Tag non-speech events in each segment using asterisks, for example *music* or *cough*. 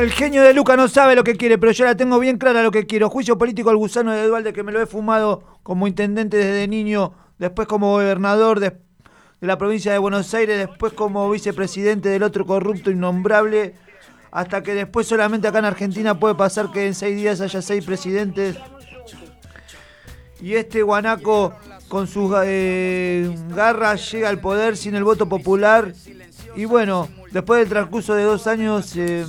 El genio de Luca no sabe lo que quiere, pero yo la tengo bien clara lo que quiero. Juicio político al gusano de Dualde, que me lo he fumado como intendente desde niño, después como gobernador de, la provincia de Buenos Aires, después como vicepresidente del otro corrupto innombrable, hasta que después solamente acá en Argentina puede pasar que en seis días haya seis presidentes. Y este guanaco con sus eh, garras llega al poder sin el voto popular. Y bueno, después del transcurso de dos años, eh,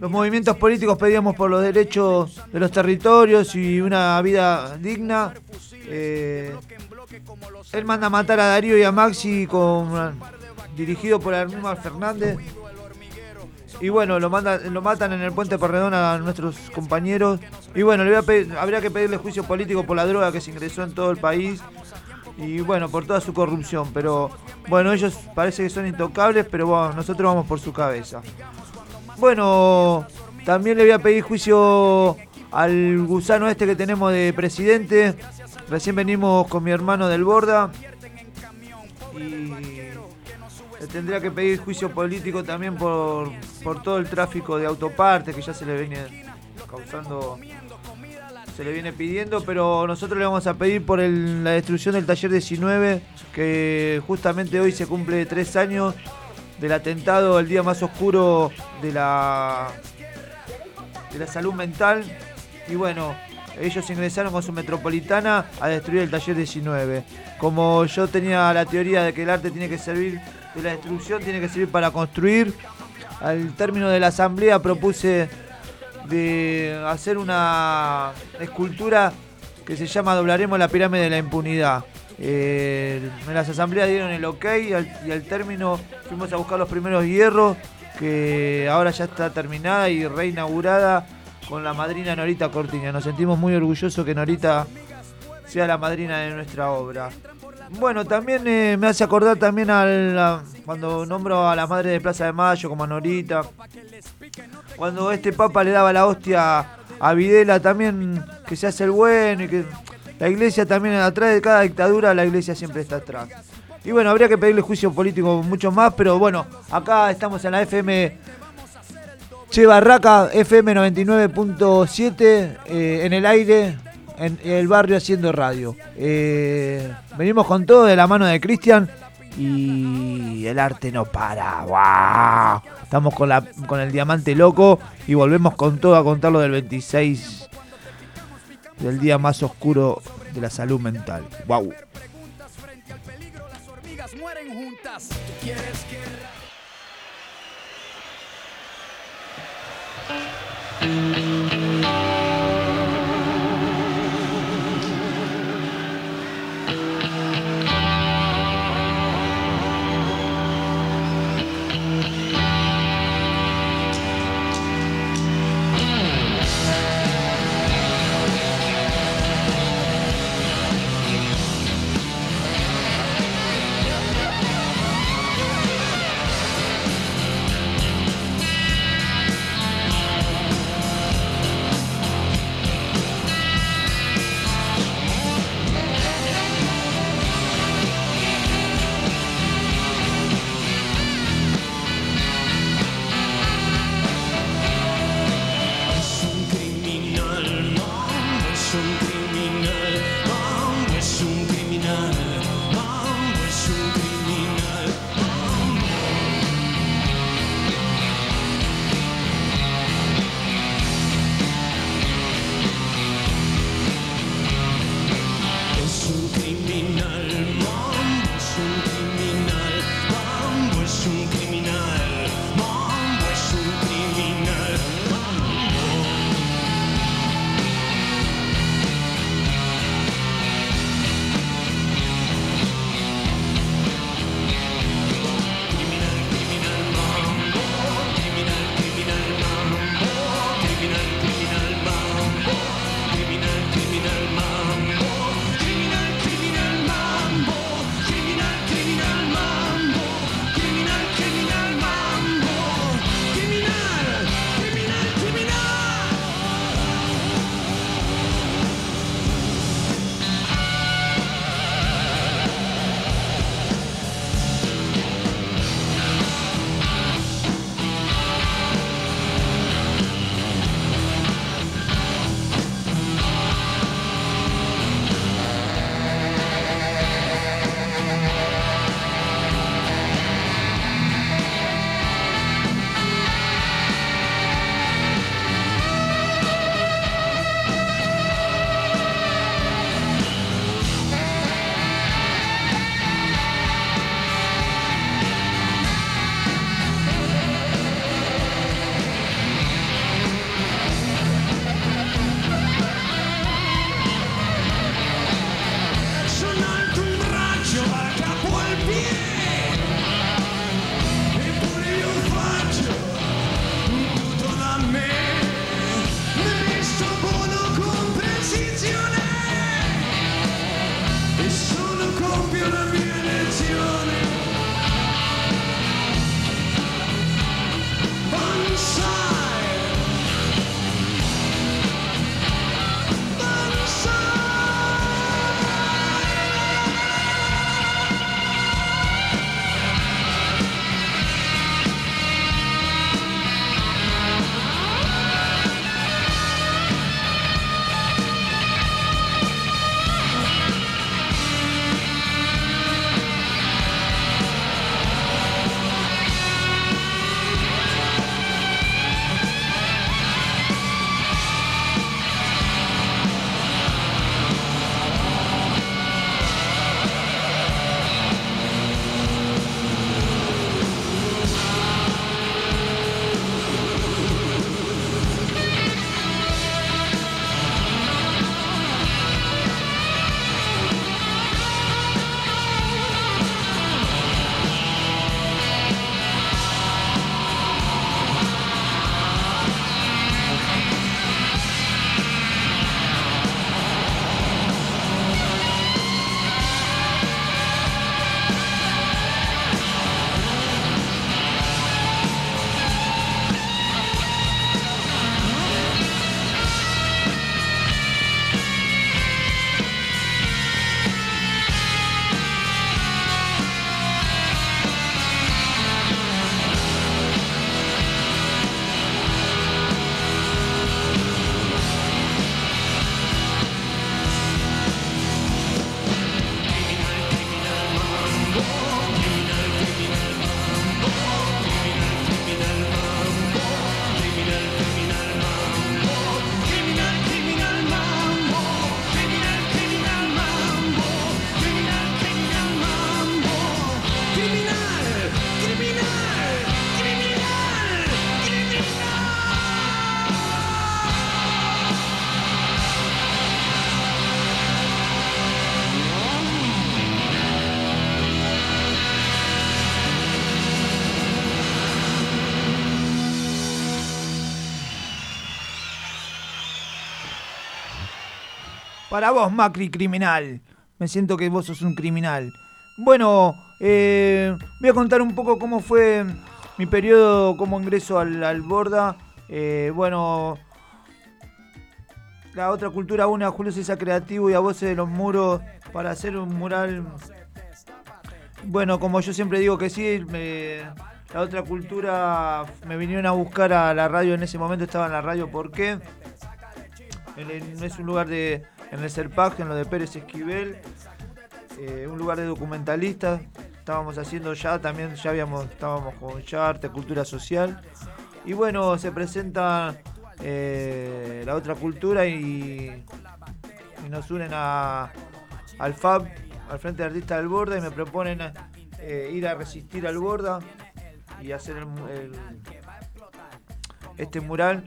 los movimientos políticos pedíamos por los derechos de los territorios y una vida digna. Eh, él manda a matar a Darío y a Maxi con, dirigido por Armín Fernández. Y bueno, lo, manda, lo matan en el puente Porredón a nuestros compañeros. Y bueno, le voy a pedir- habría que pedirle juicio político por la droga que se ingresó en todo el país. Y bueno, por toda su corrupción. Pero bueno, ellos parece que son intocables, pero bueno, nosotros vamos por su cabeza. Bueno, también le voy a pedir juicio al gusano este que tenemos de presidente. Recién venimos con mi hermano del Borda. Y le tendría que pedir juicio político también por, por todo el tráfico de autopartes que ya se le viene causando, se le viene pidiendo, pero nosotros le vamos a pedir por la destrucción del taller 19, que justamente hoy se cumple tres años del atentado, el día más oscuro de la, de la salud mental. Y bueno, ellos ingresaron con su metropolitana a destruir el taller 19. Como yo tenía la teoría de que el arte tiene que servir de la destrucción, tiene que servir para construir, al término de la asamblea propuse de hacer una escultura que se llama Doblaremos la pirámide de la impunidad. Eh, en las asambleas dieron el ok y al, término fuimos a buscar los primeros hierros, que ahora ya está terminada y reinaugurada con la madrina Norita Cortiña. Nos sentimos muy orgullosos que Norita sea la madrina de nuestra obra. Bueno, también eh, me hace acordar también al, cuando nombro a la madre de Plaza de Mayo como a Norita. Cuando este papa le daba la hostia a Videla también que se hace el bueno y que la iglesia también atrás de cada dictadura la iglesia siempre está atrás. Y bueno, habría que pedirle juicio político mucho más, pero bueno, acá estamos en la FM Che Barraca, FM 99.7, eh, en el aire, en el barrio haciendo radio. Eh, venimos con todo de la mano de Cristian y el arte no para. ¡Wow! Estamos con, la, con el diamante loco y volvemos con todo a contar lo del 26 del día más oscuro de la salud mental. ¡Wow! Para vos, Macri, criminal. Me siento que vos sos un criminal. Bueno, eh, voy a contar un poco cómo fue mi periodo como ingreso al, al Borda. Eh, bueno, la otra cultura une a Julio César Creativo y a Voces de los Muros para hacer un mural. Bueno, como yo siempre digo que sí, me- la otra cultura me vinieron a buscar a la radio en ese momento, estaba en la radio, ¿por qué? El- es un lugar de. En el Serpag, en lo de Pérez Esquivel, eh, un lugar de documentalistas. Estábamos haciendo ya, también ya habíamos, estábamos con ya arte, cultura social. Y bueno, se presenta eh, la otra cultura y, nos unen a, al FAB, al Frente de Artistas del Borda, y me proponen eh, ir a resistir al Borda y hacer este mural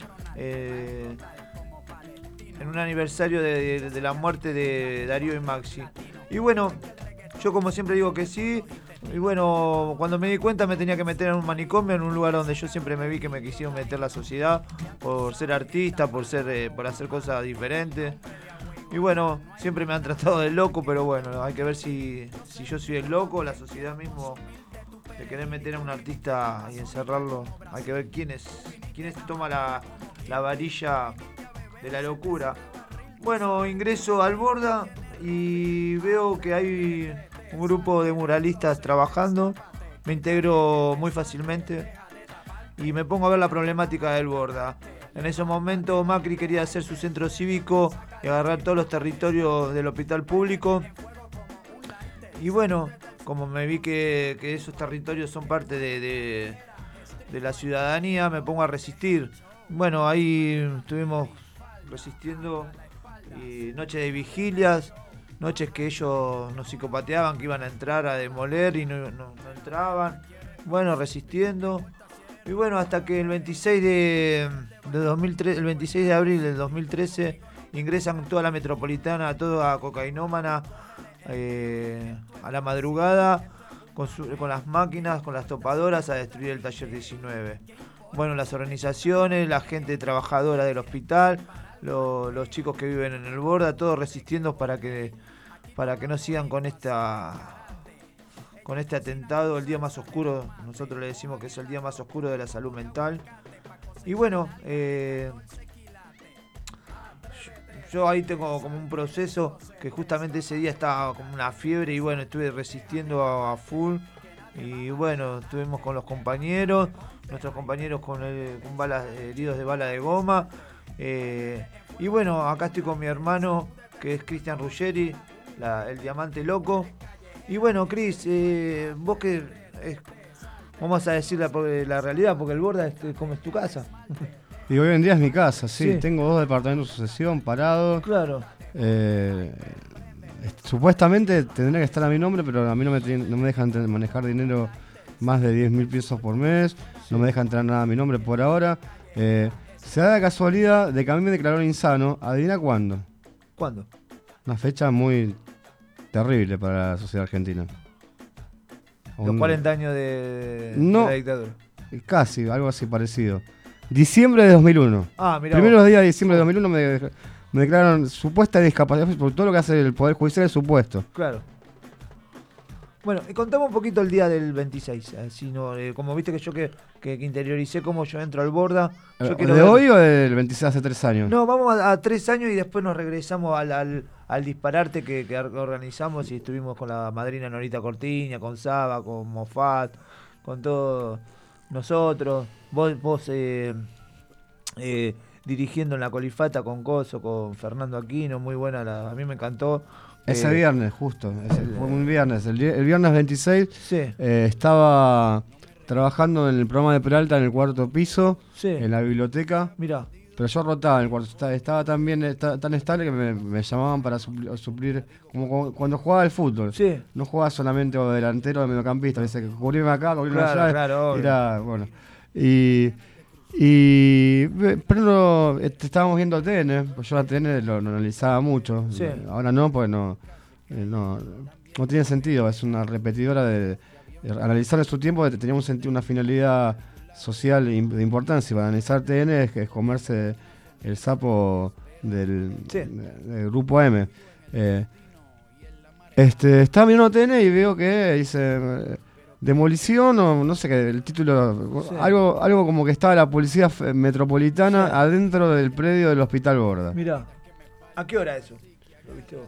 en un aniversario de, la muerte de Darío y Maxi. Y bueno, yo como siempre digo que sí. Y bueno, cuando me di cuenta me tenía que meter en un manicomio, en un lugar donde yo siempre me vi que me quisieron meter la sociedad, por ser artista, por ser, eh, por hacer cosas diferentes. Y bueno, siempre me han *laughs* tratado de loco, pero bueno, hay que ver si, si yo soy el loco, la sociedad mismo de querer meter a un artista y encerrarlo. Hay que ver quién es, quién es toma la, la varilla de la locura. Bueno, ingreso al Borda y veo que hay un grupo de muralistas trabajando. Me integro muy fácilmente y me pongo a ver la problemática del Borda. En ese momento Macri quería hacer su centro cívico y agarrar todos los territorios del hospital público. Y bueno, como me vi que, esos territorios son parte de, de- la ciudadanía, me pongo a resistir. Bueno, ahí estuvimos resistiendo y noches de vigilias, noches que ellos nos psicopateaban, que iban a entrar a demoler y no, entraban. Bueno, resistiendo. Y bueno, hasta que el 26 de, de 2003, el 26 de abril del 2013 ingresan toda la metropolitana, toda cocainómana, eh, a la madrugada con las máquinas, con las topadoras a destruir el taller 19. Bueno, las organizaciones, la gente trabajadora del hospital, lo- los chicos que viven en el Borda, todos resistiendo para que para que no sigan con esta con este atentado, el día más oscuro, nosotros le decimos que es el día más oscuro de la salud mental. Y bueno, eh, yo ahí tengo como un proceso que justamente ese día estaba como una fiebre y bueno, estuve resistiendo a, a full. Y bueno, estuvimos con los compañeros, nuestros compañeros con, el- con balas, heridos de bala de goma. Eh, y bueno, acá estoy con mi hermano, que es Cristian Ruggeri, la- el diamante loco. Y bueno, Cris, eh, vos que vamos a decir la, la realidad, porque el Borda es como es tu casa. *laughs* Y hoy en día es mi casa, sí. Sí. Tengo dos departamentos de sucesión parados. Claro. Eh, est- supuestamente tendría que estar a mi nombre, pero a mí no me, no me dejan manejar dinero más de 10 mil pesos por mes. No me dejan entrar nada a mi nombre por ahora. Eh, se da la casualidad de que a mí me declararon insano. ¿Adivina cuándo? ¿Cuándo? Una fecha muy terrible para la sociedad argentina. Los Un- 40 años de, de la dictadura. Casi, algo así parecido. Diciembre de 2001. Ah, mira. Primeros días de diciembre de 2001 me, me declararon supuesta discapacidad por todo lo que hace el Poder Judicial es supuesto. Claro. Bueno, y contame un poquito el día del 26. así no, eh, como viste que yo que, que- que interioricé cómo yo entro al Borda. Yo ¿De quiero ver- hoy o del 26 hace tres años? No, vamos a, a tres años y después nos regresamos al, al, al dispararte que, que organizamos y estuvimos con la madrina Norita Cortiña, con Saba, con Mofat, con todos nosotros. Vos, vos eh, eh, dirigiendo en la colifata con Coso, con Fernando Aquino, muy buena, la- a mí me encantó. Ese Eh, viernes, justo. ese- fue un viernes. El, viernes 26 Sí, eh, estaba trabajando en el programa de Peralta en el cuarto piso, sí, en la biblioteca. mirá, Pero yo rotaba en el cuarto. Estaba, estaba tan bien, tan estable que me, me llamaban para suplir, suplir como, cuando jugaba al fútbol. sí, No jugaba solamente delantero o mediocampista. Dice, cubrirme acá, cubrirme Claro, allá. claro. Era, bueno. Y, y ve- pero no, este, estábamos viendo TN, pues yo la TN lo, lo analizaba mucho. Sí. Ahora no, pues no, eh, no, no tiene sentido. Es una repetidora de, de analizar en su tiempo. de- Tenía un sentido, una finalidad social de importancia. Para analizar TN es, es comerse el sapo del, Sí. del grupo M. Eh, este, estaba mirando TN y veo que dice eh, demolición o no sé qué, el título, Sí. algo, algo como que estaba la policía metropolitana Sí. adentro del predio del Hospital Borda. Mirá. ¿A qué hora eso? ¿Lo viste vos?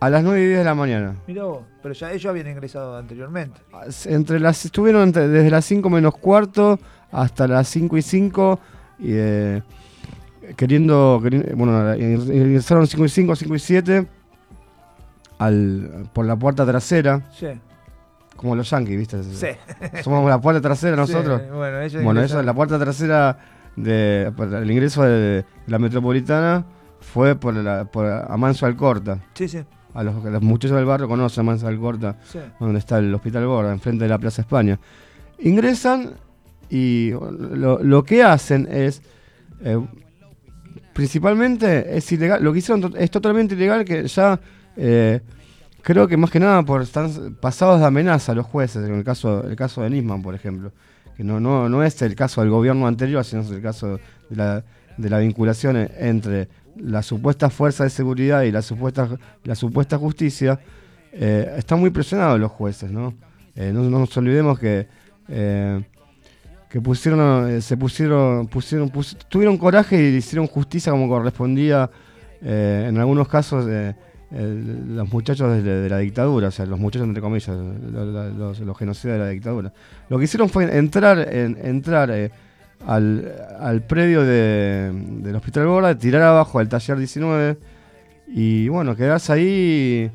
A las 9 y 10 de la mañana. Mirá vos. Pero ya ellos habían ingresado anteriormente. Entre las, estuvieron entre- desde las 5 menos cuarto hasta las 5 y 5 y eh, queriendo, queri- bueno, ingresaron 5 y 5, 5 y 7 al, por la puerta trasera, Sí. Como los yankees, ¿viste? Sí. Somos la puerta trasera *laughs* nosotros. Sí, bueno, ellos Bueno, eso, ingresaron. la puerta trasera de el ingreso de la metropolitana fue por, la, por Amanso Alcorta. Sí, sí. A los, a los muchachos del barrio conocen Amanso Alcorta, sí. donde está el Hospital Borda, enfrente de la Plaza España. Ingresan y lo, lo que hacen es, eh, principalmente, es ilegal, lo que hicieron es totalmente ilegal que ya, eh, creo que más que nada por están pasados de amenaza los jueces, en el caso, el caso de Nisman, por ejemplo, que no, no, no es el caso del gobierno anterior, sino es el caso de la, vinculación entre la supuesta fuerza de seguridad y la supuesta, la supuesta justicia, eh, están muy presionados los jueces, ¿no? Eh, no, no nos olvidemos que eh, que pusieron, eh, se pusieron, pusieron, pus- tuvieron coraje y hicieron justicia como correspondía en algunos casos eh, los muchachos de, de la dictadura, o sea, los muchachos entre comillas, lo- lo- los, los genocidas de la dictadura. Lo que hicieron fue entrar, en, entrar eh, al, al predio de- del Hospital Borda, tirar abajo al taller 19 y bueno, quedarse ahí,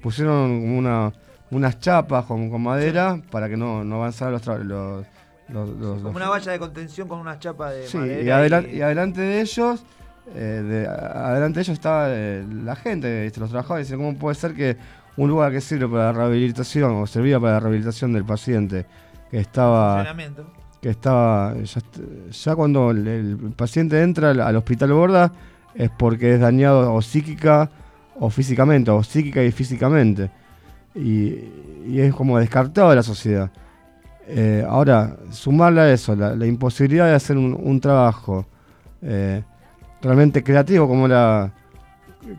pusieron una, unas chapas con, con madera para que no, no avanzaran los, los, los- los- Como una valla de contención con una chapa de Sí, madera. y, adelan- y adelante de ellos, eh, de- adelante de ellos estaba eh, la gente, los trabajadores. Dicen, ¿cómo puede ser que un lugar que sirve para la rehabilitación o servía para la rehabilitación del paciente, que estaba, que estaba ya, cuando el, el paciente entra al, al hospital Borda es porque es dañado o psíquica o físicamente, o psíquica y físicamente. Y, y es como descartado de la sociedad. Eh, ahora, sumarle a eso, la, la imposibilidad de hacer un, un trabajo eh, realmente creativo como era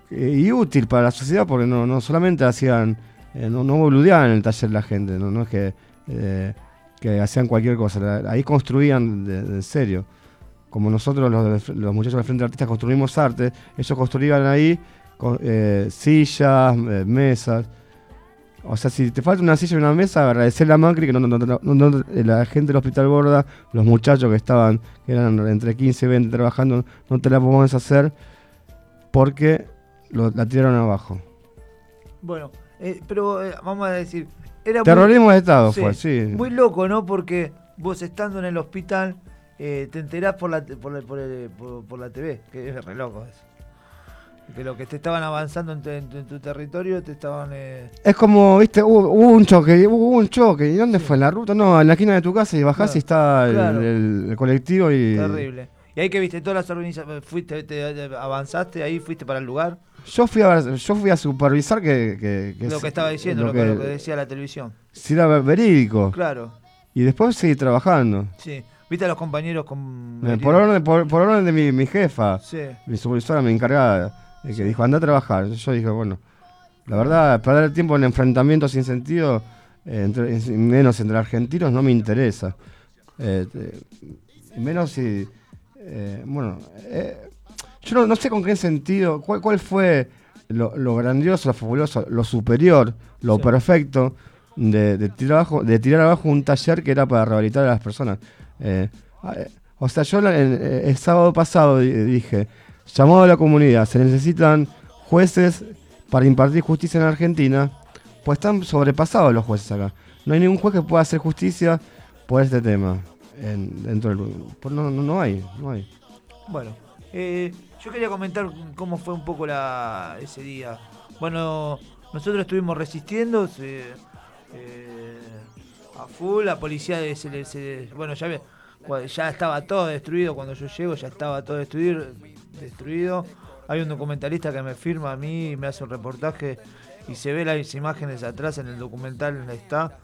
eh, y útil para la sociedad, porque no, no solamente hacían, eh, no, no boludeaban en el taller la gente, no, no es que, eh, que hacían cualquier cosa, ahí construían de, de serio. Como nosotros, los, los muchachos del Frente de Artistas, construimos arte, ellos construían ahí sillas, mesas. O sea, si te falta una silla y una mesa, agradecerle a Macri que no, no- no- la gente del Hospital Borda, los muchachos que estaban, que eran entre 15 y 20 trabajando, no te la podemos hacer porque lo- la tiraron abajo. Bueno, eh, pero eh, vamos a decir. Era muy- Terrorismo de Estado Sí, fue, sí. Muy loco, ¿no? Porque vos estando en el hospital eh, te enterás por la, por, la- por el- por- por la TV, que es re loco eso. Que lo que te estaban avanzando en tu, en tu- en tu territorio te estaban... eh, Es como, viste, hubo, hubo un choque, hubo un choque. ¿Y dónde fue? ¿En la ruta? No, en la esquina de tu casa y bajás Claro, y está el, claro. el- el colectivo y... terrible. Y ahí que viste todas las organizaciones, fuiste, te- te- avanzaste, ahí fuiste para el lugar. Yo fui a, yo fui a supervisar que... que, que lo que estaba diciendo, lo, que, lo que decía la televisión. si era verídico. Claro, Y después seguí trabajando. sí. Viste a los compañeros con... Eh, Por orden, por, por orden de mi, mi jefa, Sí, mi supervisora, mi encargada, eh, que dijo, anda a trabajar. Yo dije, bueno, la verdad, perder el tiempo en enfrentamientos sin sentido, eh, entre- en- menos entre argentinos, no me interesa. Eh, eh, menos si, bueno, yo no, no sé con qué sentido, cuál, cuál fue lo, lo grandioso, lo fabuloso, lo superior, lo Sí. perfecto de, de tirar abajo, de tirar abajo un taller que era para rehabilitar a las personas. Eh, o sea, yo el, el sábado pasado di- dije, llamado a la comunidad, se necesitan jueces para impartir justicia en Argentina, pues están sobrepasados los jueces acá. No hay ningún juez que pueda hacer justicia por este tema. en- dentro del, no, no, no hay, no hay. Bueno, eh, yo quería comentar cómo fue un poco la, ese día. Bueno, nosotros estuvimos resistiendo eh, a full, la policía se se- bueno, ya, ve- ya estaba todo destruido cuando yo llego, ya estaba todo destruido, destruido. Hay un documentalista que me firma a mí y me hace un reportaje y se ve las imágenes atrás en el documental donde está.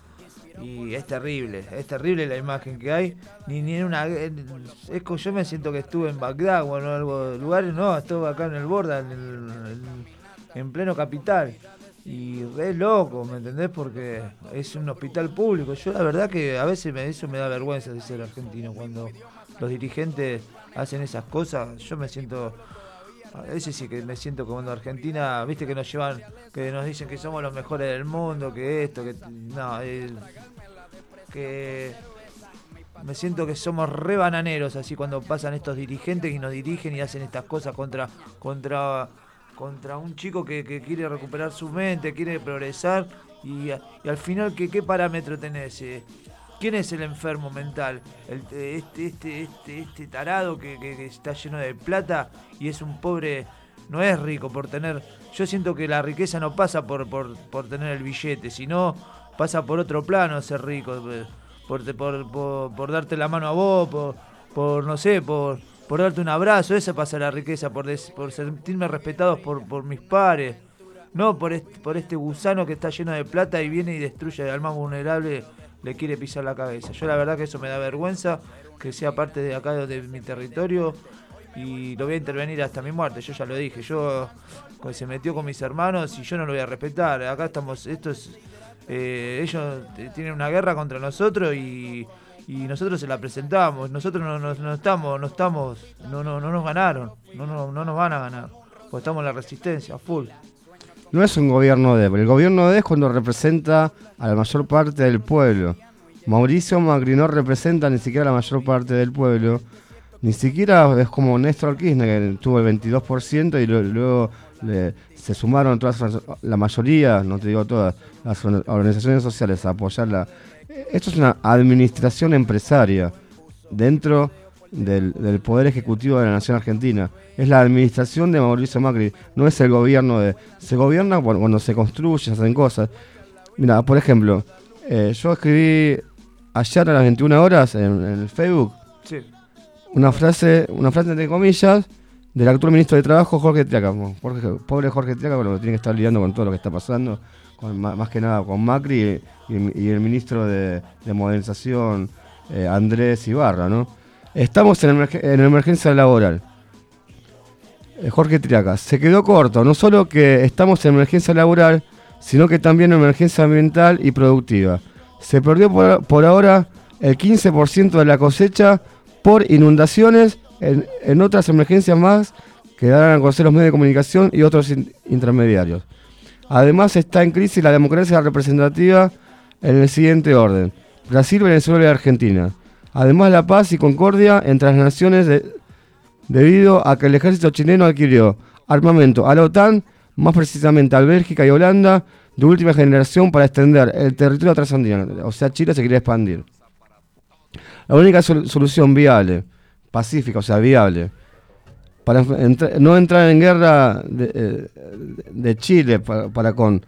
y es terrible, es terrible la imagen que hay. Ni, ni en una. Es yo me siento que estuve en Bagdad o en algo lugares, no, estuve acá en el Borda, en, el- en pleno capital. Y re loco, ¿me entendés? Porque es un hospital público. Yo la verdad que a veces me, eso me da vergüenza de ser argentino. Cuando los dirigentes hacen esas cosas, yo me siento... A veces sí que me siento como en Argentina, viste que nos llevan, que nos dicen que somos los mejores del mundo, que esto, que... No, el- que me siento que somos re bananeros así cuando pasan estos dirigentes y nos dirigen y hacen estas cosas contra contra contra un chico que, que quiere recuperar su mente, quiere progresar y, al final ¿qué, qué parámetro tenés? Eh, ¿Quién es el enfermo mental? El- este, este, este, este tarado que, que- que está lleno de plata y es un pobre, no es rico por tener. Yo siento que la riqueza no pasa por, por, por tener el billete, sino pasa por otro plano ser rico, eh, por, por, por, por darte la mano a vos, por, por no sé, por, por darte un abrazo, esa pasa la riqueza, por, sentirme respetados por, mis pares, no por este, por este gusano que está lleno de plata y viene y destruye al más vulnerable, le quiere pisar la cabeza. Yo la verdad que eso me da vergüenza, que sea parte de acá de mi territorio y lo voy a intervenir hasta mi muerte, yo ya lo dije, yo pues, se metió con mis hermanos y yo no lo voy a respetar, acá estamos, esto es, eh, ellos tienen una guerra contra nosotros y, y nosotros se la presentamos, nosotros no, no- estamos, no estamos, no, no, no nos ganaron, no, no, no nos van a ganar, porque estamos en la resistencia, full. No es un gobierno de, el gobierno de es cuando representa a la mayor parte del pueblo. Mauricio Macri no representa ni siquiera a la mayor parte del pueblo. Ni siquiera es como Néstor Kirchner, que tuvo el 22% y luego le- se sumaron todas la mayoría, no te digo todas, las or- organizaciones sociales a apoyarla. Esto es una administración empresaria dentro del, del Poder Ejecutivo de la Nación Argentina. Es la administración de Mauricio Macri, no es el gobierno de... Se gobierna cuando, cuando se construye, se hacen cosas. Mira, por ejemplo, eh, yo escribí ayer a las 21 horas en, en el Facebook Sí. una frase, una frase entre comillas, del actual ministro de Trabajo, Jorge Triaca. Jorge- pobre Jorge Triaca, bueno, tiene que estar lidiando con todo lo que está pasando, más que nada con Macri y, el ministro de, de Modernización, eh, Andrés Ibarra, ¿no? Estamos en, emerge- en emergencia laboral. Eh, Jorge Triaca, se quedó corto, no solo que estamos en emergencia laboral, sino que también en emergencia ambiental y productiva. Se perdió por, ahora el 15% de la cosecha por inundaciones en, otras emergencias más que darán a conocer los medios de comunicación y otros in- intermediarios. Además está en crisis la democracia representativa en el siguiente orden. Brasil, Venezuela y Argentina. Además la paz y concordia entre las naciones de- debido a que el ejército chileno adquirió armamento a la OTAN, más precisamente a Bélgica y Holanda, de última generación para extender el territorio trasandino. O sea, Chile se quiere expandir. La única sol- solución viable, pacífica, o sea, viable, para entra- no entrar en guerra de, eh, de Chile para, para con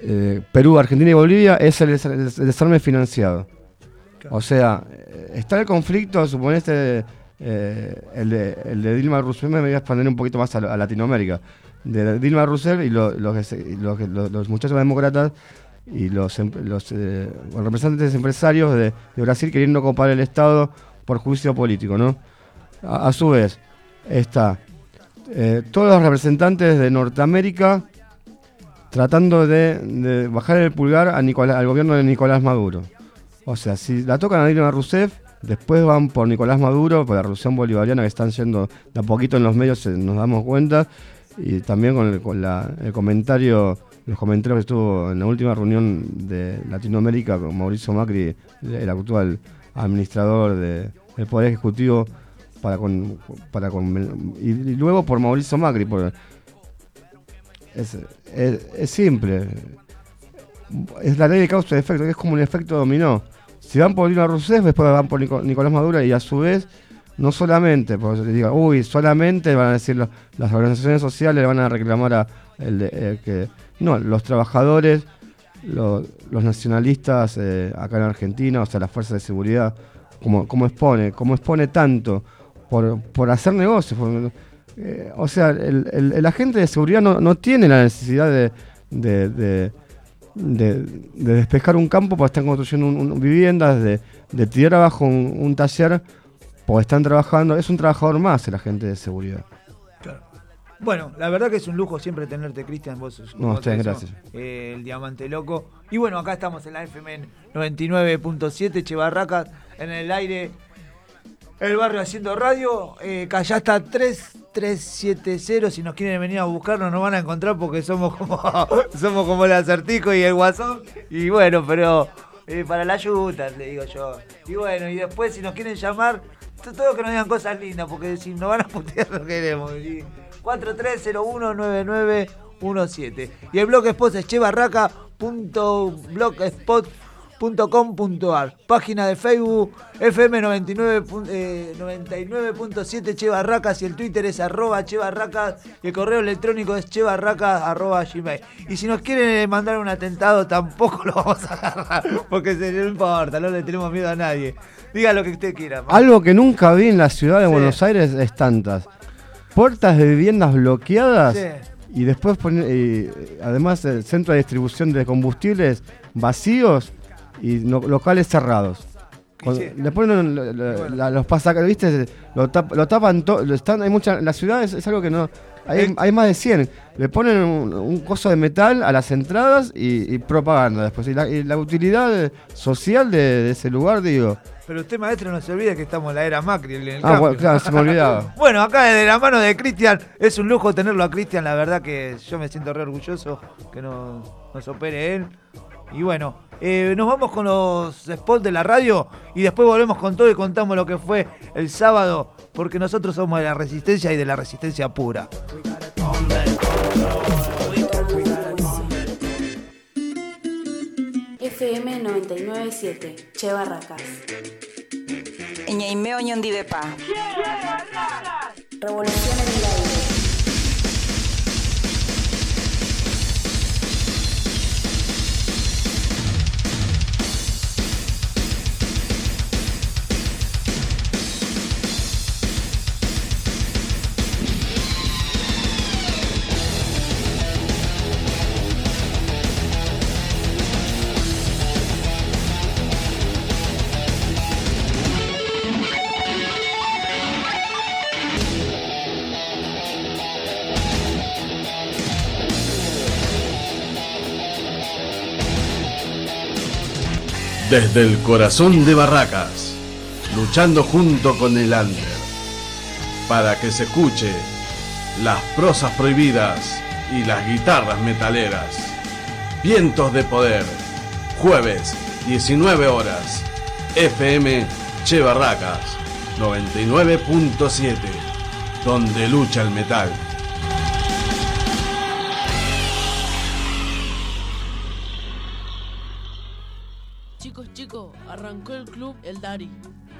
eh, Perú, Argentina y Bolivia es el, des- el desarme financiado. O sea, está el conflicto, suponete, eh, el, de, el de Dilma Rousseff, me voy a expandir un poquito más a, a Latinoamérica, de Dilma Rousseff y, lo- los que se- y los, que- los- los muchachos demócratas y los, em- los eh, representantes empresarios de, de Brasil queriendo copar el Estado por juicio político, ¿no? A, a su vez, está eh, todos los representantes de Norteamérica tratando de, bajar el pulgar al gobierno de Nicolás Maduro. O sea, si la tocan a Dilma Rousseff, después van por Nicolás Maduro, por la revolución bolivariana que están yendo de a poquito en los medios, eh, nos damos cuenta, y también con, el, el comentario, los comentarios que estuvo en la última reunión de Latinoamérica con Mauricio Macri, el actual administrador de- del Poder Ejecutivo, para con, para con y, luego por Mauricio Macri, por, es, es- simple. Es la ley de causa y efecto, que es como un efecto dominó. Si van por Dilma Rousseff, después van por Nico- Nicolás Maduro y a su vez, no solamente, porque se diga, uy, solamente van a decir las organizaciones sociales le van a reclamar a el de- que. No, los trabajadores, lo- los nacionalistas eh, acá en Argentina, o sea, las fuerzas de seguridad, como, como expone, como expone tanto por, por hacer negocios. por- eh, o sea, el, el- el agente de seguridad no, no tiene la necesidad de, de- de- de, de despejar un campo porque están construyendo un- un- viviendas, de, tirar abajo un, un taller porque están trabajando. Es un trabajador más el agente de seguridad. Bueno, la verdad que es un lujo siempre tenerte, Cristian. Vos sos No, gracias. eh, el diamante loco. Y bueno, acá estamos en la FM 99.7, Chebarracas, en el aire. El barrio haciendo radio. Eh, está 3370. Si nos quieren venir a buscarnos, nos van a encontrar porque somos como, *laughs* somos como el acertijo y el guasón. Y bueno, pero eh, para la ayuda, le digo yo. Y bueno, y después, si nos quieren llamar, todo que nos digan cosas lindas, porque si nos van a putear, *laughs* no queremos. Y 43019917. Y el blogspot es chebarraca.blogspot.com.ar. Página de Facebook FM 99, pun- eh, 99.7 Chebarracas y el Twitter es arroba chebarracas y el correo electrónico es chebarracas arroba gmail. Y si nos quieren mandar un atentado tampoco *laughs* lo vamos a agarrar porque se, no importa, no le tenemos miedo a nadie. Diga lo que usted quiera. Algo que nunca vi en la ciudad de Sí. Buenos Aires es tantas. Puertas de viviendas bloqueadas Sí. y después pone- y, además el centro de distribución de combustibles vacíos y no- locales cerrados. Con- sí. lo- lo- la- los pasacaros, ¿viste? Lo, tap- lo tapan todo. Hay mucha, en la ciudad es, es algo que no. Hay, El- hay más de 100. Le ponen un, un coso de metal a las entradas y, y propaganda después. Y la, y la utilidad social de, de ese lugar, digo. Pero usted, maestro, no se olvide que estamos en la era Macri. En el Ah, bueno, claro, se me olvidaba. *laughs* Bueno, acá de la mano de Cristian, es un lujo tenerlo a Cristian, la verdad que yo me siento re orgulloso que nos, nos opere él. Y bueno, eh, nos vamos con los spots de la radio y después volvemos con todo y contamos lo que fue el sábado, porque nosotros somos de la resistencia y de la resistencia pura. FM 997, Che Barracas. Ñaimeo ñondivepa. Revolución en el aire. Desde el corazón de Barracas, luchando junto con el Under, para que se escuche las prosas prohibidas y las guitarras metaleras. Vientos de Poder, jueves, 19 horas, FM Che Barracas, 99.7, donde lucha el metal.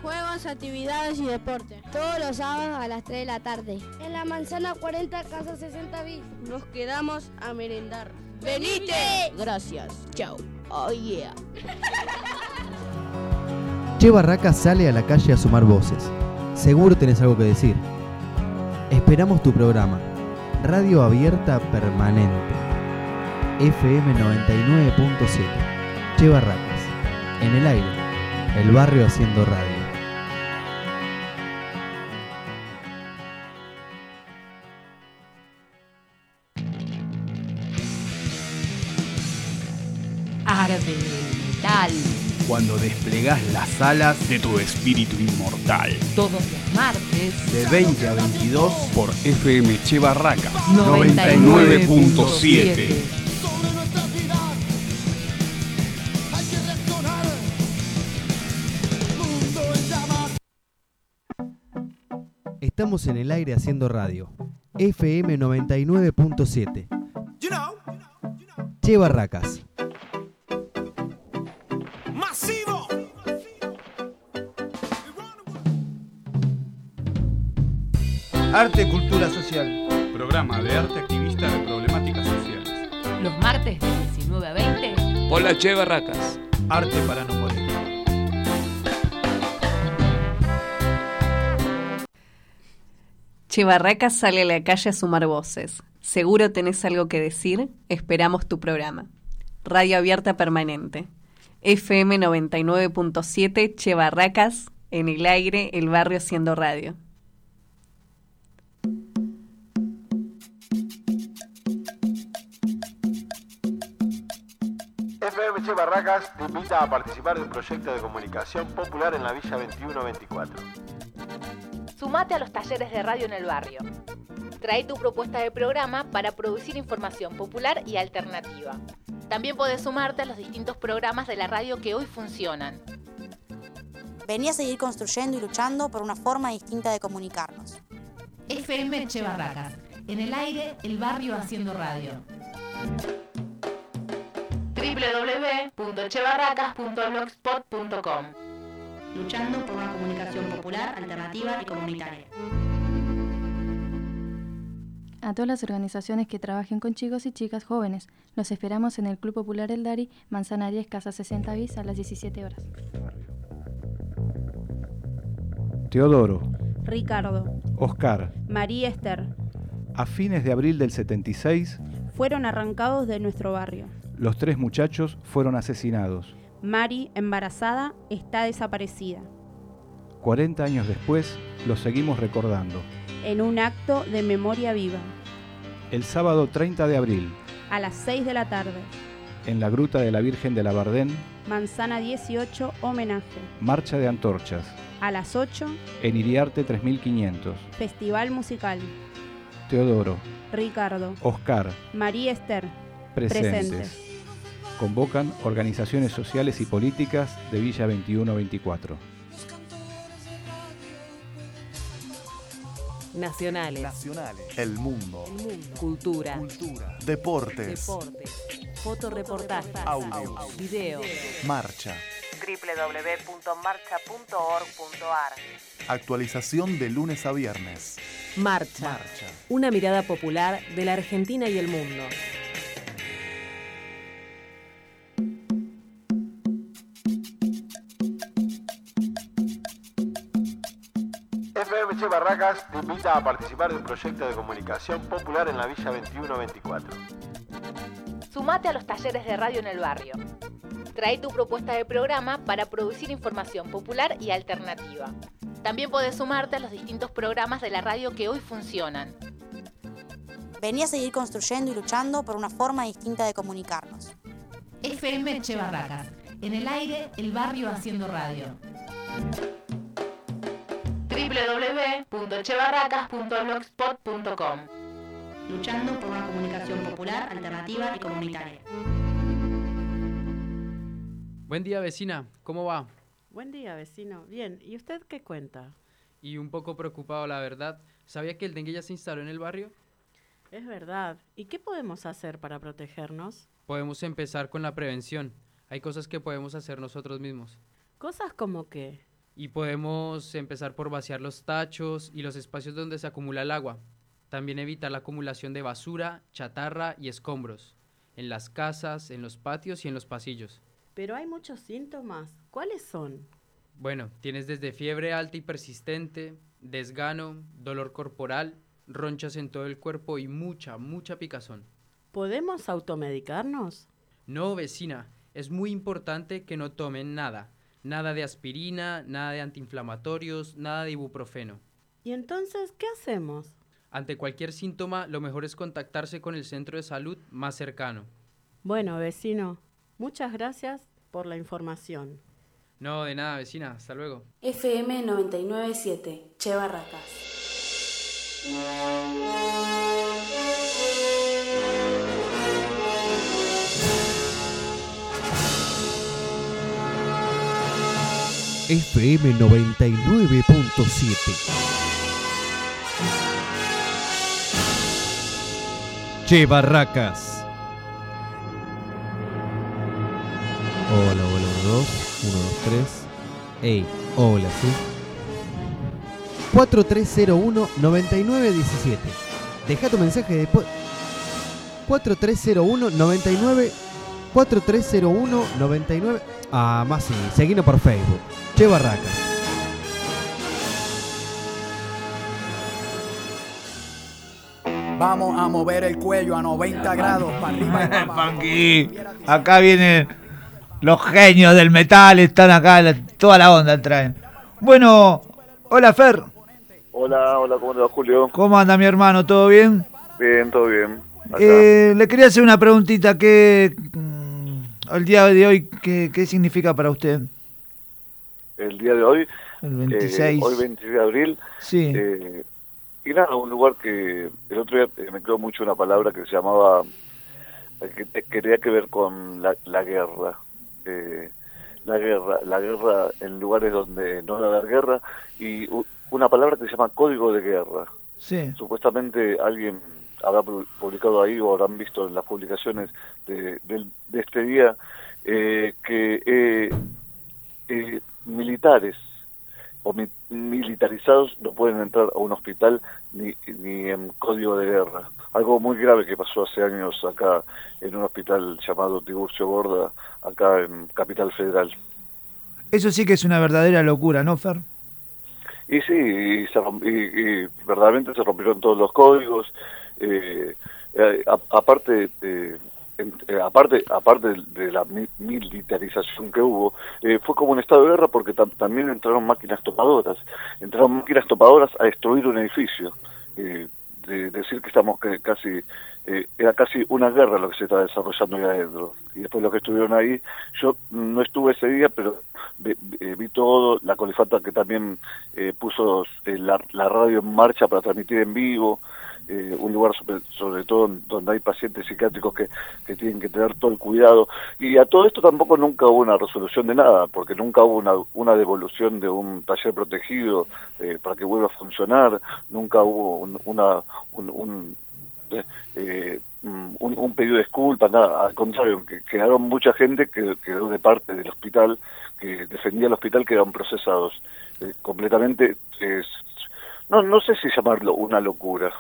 Juegos, actividades y deporte. Todos los sábados a las 3 de la tarde. En la manzana 40, casa 60 bis. Nos quedamos a merendar. ¡Venite! Gracias. Chao. Oh yeah. Che Barraca sale a la calle a sumar voces. Seguro tenés algo que decir. Esperamos tu programa. Radio abierta permanente. FM 99.7. Che Barracas. En el aire. El barrio haciendo radio. Arde Metal. Cuando desplegás las alas de tu espíritu inmortal. Todos los martes. De 20 a 22 por FM Che Barraca 99.7. 99.7. Estamos en el aire haciendo radio. FM 99.7. Che Barracas. ¡Masivo! Arte, cultura social. Programa de arte activista de problemáticas sociales. Los martes de 19 a 20. Por la Che Barracas. Arte para no Barracas sale a la calle a sumar voces. Seguro tenés algo que decir. Esperamos tu programa. Radio Abierta Permanente. FM 99.7 Che Barracas, en el aire, el barrio haciendo radio. FM Che Barracas te invita a participar del proyecto de comunicación popular en la Villa 2124. Sumate a los talleres de radio en el barrio. Trae tu propuesta de programa para producir información popular y alternativa. También podés sumarte a los distintos programas de la radio que hoy funcionan. Vení a seguir construyendo y luchando por una forma distinta de comunicarnos. FM Che Barracas. En el aire, el barrio haciendo radio. www.chebarracas.blogspot.com Luchando por una comunicación popular, alternativa y comunitaria. A todas las organizaciones que trabajen con chicos y chicas jóvenes, los esperamos en el Club Popular El Dari, Manzana 10, Casa 60 bis, a las 17 horas. Teodoro, Ricardo, Oscar, María Esther, a fines de abril del 76, fueron arrancados de nuestro barrio. los tres muchachos fueron asesinados. Mari, embarazada, está desaparecida. 40 años después, los seguimos recordando. En un acto de memoria viva, El sábado 30 de abril, a las 6 de la tarde, en la Gruta de la Virgen de la Bardén, Manzana 18, homenaje. Marcha de Antorchas, A las 8, en Iriarte 3500. Festival musical. Teodoro, Ricardo, Oscar, María Esther, presentes. Convocan organizaciones sociales y políticas de Villa 2124. Nacionales. El mundo. Cultura. Deportes. Deportes. Fotoreportajes. Audios. Videos. Marcha. www.marcha.org.ar Actualización de lunes a viernes. Marcha. Una mirada popular de la Argentina y el mundo. FM Che Barracas te invita a participar del proyecto de comunicación popular en la Villa 2124. Sumate a los talleres de radio en el barrio. Trae tu propuesta de programa para producir información popular y alternativa. También podés sumarte a los distintos programas de la radio que hoy funcionan. Vení a seguir construyendo y luchando por una forma distinta de comunicarnos. FM Che Barracas. En el aire, el barrio haciendo radio. www.chebarracas.blogspot.com Luchando por una comunicación popular, alternativa y comunitaria. Buen día, vecina. ¿Cómo va? Buen día, vecino. Bien, ¿y usted qué cuenta? Y un poco preocupado, la verdad. ¿Sabía que el dengue ya se instaló en el barrio? Es verdad. ¿Y qué podemos hacer para protegernos? Podemos empezar con la prevención. Hay cosas que podemos hacer nosotros mismos. Cosas como qué. Y podemos empezar por vaciar los tachos y los espacios donde se acumula el agua. También evitar la acumulación de basura, chatarra y escombros. En las casas, en los patios y en los pasillos. Pero hay muchos síntomas. ¿Cuáles son? Bueno, tienes desde fiebre alta y persistente, desgano, dolor corporal, ronchas en todo el cuerpo y mucha, mucha picazón. ¿Podemos automedicarnos? No, vecina, es muy importante que no tomen nada. Nada de aspirina, nada de antiinflamatorios, nada de ibuprofeno. ¿Y entonces qué hacemos? Ante cualquier síntoma, lo mejor es contactarse con el centro de salud más cercano. Bueno, vecino, muchas gracias por la información. No, de nada, vecina. Hasta luego. FM 997, Che Barracas. FM 99.7. Che Barracas. Hola, hola, 1, 2, 1, 2, 3. Ey, hola, sí. 4301-9917. Deja tu mensaje después. 4301-99. 4301-99. Ah, más sí. Seguinos por Facebook. Che Barracas. Vamos a mover el cuello a 90 grados para arriba y para abajo. *laughs* Funky. Acá vienen los genios del metal, están acá, la- toda la onda traen. Bueno, hola Fer, Hola, hola, ¿cómo te va, Julio? ¿cómo anda mi hermano? ¿Todo bien? Bien, todo bien. Eh, le quería hacer una preguntita, ¿qué, el día de hoy, qué, qué significa para usted? el día de hoy, El eh, 26. hoy 26 de abril, Sí. eh, y nada, un lugar que el otro día eh, me quedó mucho una palabra que se llamaba, eh, que, que tenía que ver con la, la guerra. Eh, la guerra, la guerra en lugares donde no debe haber guerra, y una palabra que se llama código de guerra. Sí. Supuestamente alguien habrá pu- publicado ahí o habrán visto en las publicaciones de, del- de este día eh, que eh, eh, militares o mi- militarizados no pueden entrar a un hospital ni, ni en código de guerra. Algo muy grave que pasó hace años acá en un hospital llamado Tiburcio Gorda, acá en Capital Federal. Eso sí que es una verdadera locura, ¿no, Fer? Y sí, y, se y- y verdaderamente se rompieron todos los códigos. Eh, eh, aparte, eh, aparte, aparte de la mi- militarización que hubo, eh, fue como un estado de guerra porque tam- también entraron máquinas topadoras. Entraron máquinas topadoras a destruir un edificio. Eh, de decir que estamos que casi eh, era casi una guerra lo que se está desarrollando ahí adentro y después lo que estuvieron ahí yo no estuve ese día pero vi, todo la colifata que también puso la radio en marcha para transmitir en vivo eh, un lugar sobre, sobre todo donde hay pacientes psiquiátricos que, que tienen que tener todo el cuidado. Y a todo esto tampoco nunca hubo una resolución de nada porque nunca hubo una, una devolución de un taller protegido eh, para que vuelva a funcionar. Nunca hubo un- una un, un, eh, mm, un, un pedido de disculpas, nada, al contrario, que quedaron mucha gente que quedó de parte del hospital, que defendía el hospital, quedaron procesados. Eh, completamente, no, no sé si llamarlo una locura,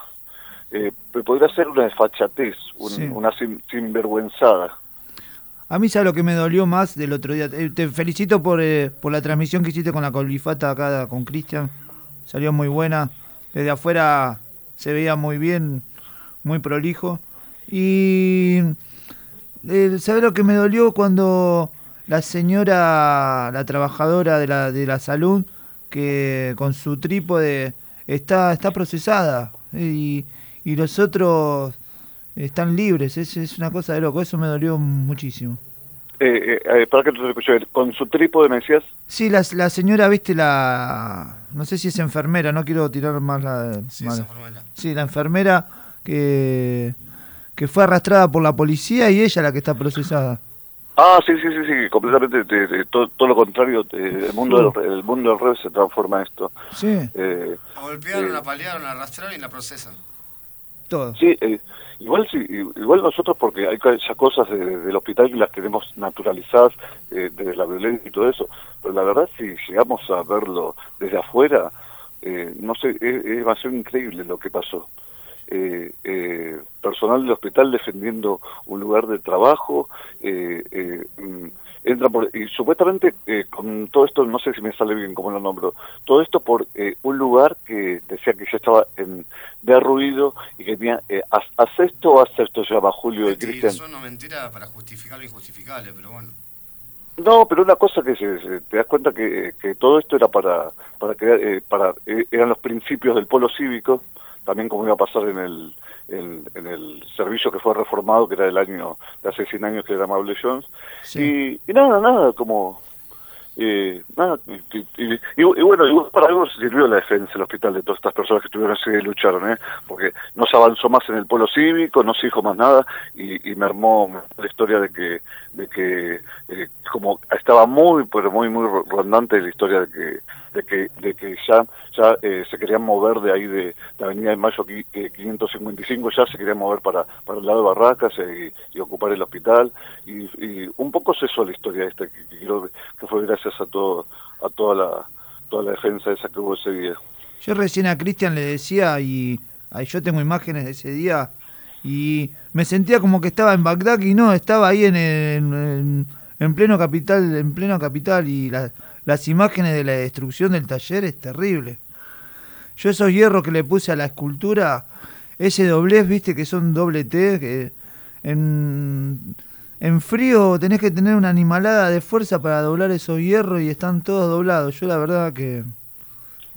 eh, pero podría ser una desfachatez, un- Sí. una sin- sinvergüenzada. A mí sabe lo que me dolió más del otro día. Eh, Te felicito por, eh, por la transmisión que hiciste con la colifata acá con Cristian. Salió muy buena. Desde afuera se veía muy bien, muy prolijo. Y eh, ¿sabe lo que me dolió cuando la señora, la trabajadora de la, de la salud, que con su trípode está, está procesada y, y los otros están libres? Es, es una cosa de loco, eso me dolió muchísimo. Eh, eh, eh, para que te escuché, con su trípode me decías, Sí, la, la señora, viste, la... No sé si es enfermera, no quiero tirar más la... Sí, más- la enfermera que, que fue arrastrada por la policía y ella la que está procesada. Ah, sí, sí, sí, sí, completamente, de- de- todo, todo lo contrario, de- el mundo del, el mundo del revés se transforma en esto. Sí. Eh, La golpearon, eh, la palearon, la arrastraron y la procesan. Sí, eh, igual sí, igual nosotros porque hay ya cosas de- del hospital que las tenemos naturalizadas eh, desde la violencia y todo eso, pero la verdad si llegamos a verlo desde afuera, eh, no sé, es, es demasiado increíble lo que pasó. Eh, eh, personal del hospital defendiendo un lugar de trabajo, eh, eh, mm, entra por, y supuestamente eh, con todo esto, no sé si me sale bien cómo lo nombro, todo esto por eh, un lugar que decía que ya estaba en derruido y que tenía eh, asesto o asesto se llama Julio Mentira, Cristian. es una mentira para justificar lo injustificable, pero bueno. No, pero una cosa que se, se- te das cuenta que, que todo esto era para para crear, eh, para eh, eran los principios del polo cívico, también como iba a pasar en el en, en el servicio que fue reformado, que era del año de hace 100 años, que era Amable Jones. Y, y nada, nada, como eh, nada, y, y- bueno, igual para algo sirvió la defensa del hospital de todas estas personas que estuvieron así y lucharon, ¿eh? porque no se avanzó más en el polo cívico, no se dijo más nada y, y me armó me armó la historia de que, de que eh, como estaba muy, pero muy, muy ro- rondante la historia de que, de que, de que ya, ya eh, se querían mover de ahí de, de Avenida de Mayo qui- eh, 555, ya se querían mover para, para el lado de Barracas eh, y, ocupar el hospital y, un poco es eso la historia esta que, que- que fue gracias a todo a toda la toda la defensa esa que hubo ese día Yo recién a Cristian le decía, y yo tengo imágenes de ese día, y me sentía como que estaba en Bagdad y no, estaba ahí en- en pleno capital, en pleno capital, y la- las imágenes de la destrucción del taller es terrible. Yo esos hierros que le puse a la escultura ese doblez, viste, que son doble T, que en, en frío tenés que tener una animalada de fuerza para doblar esos hierros y están todos doblados. Yo la verdad que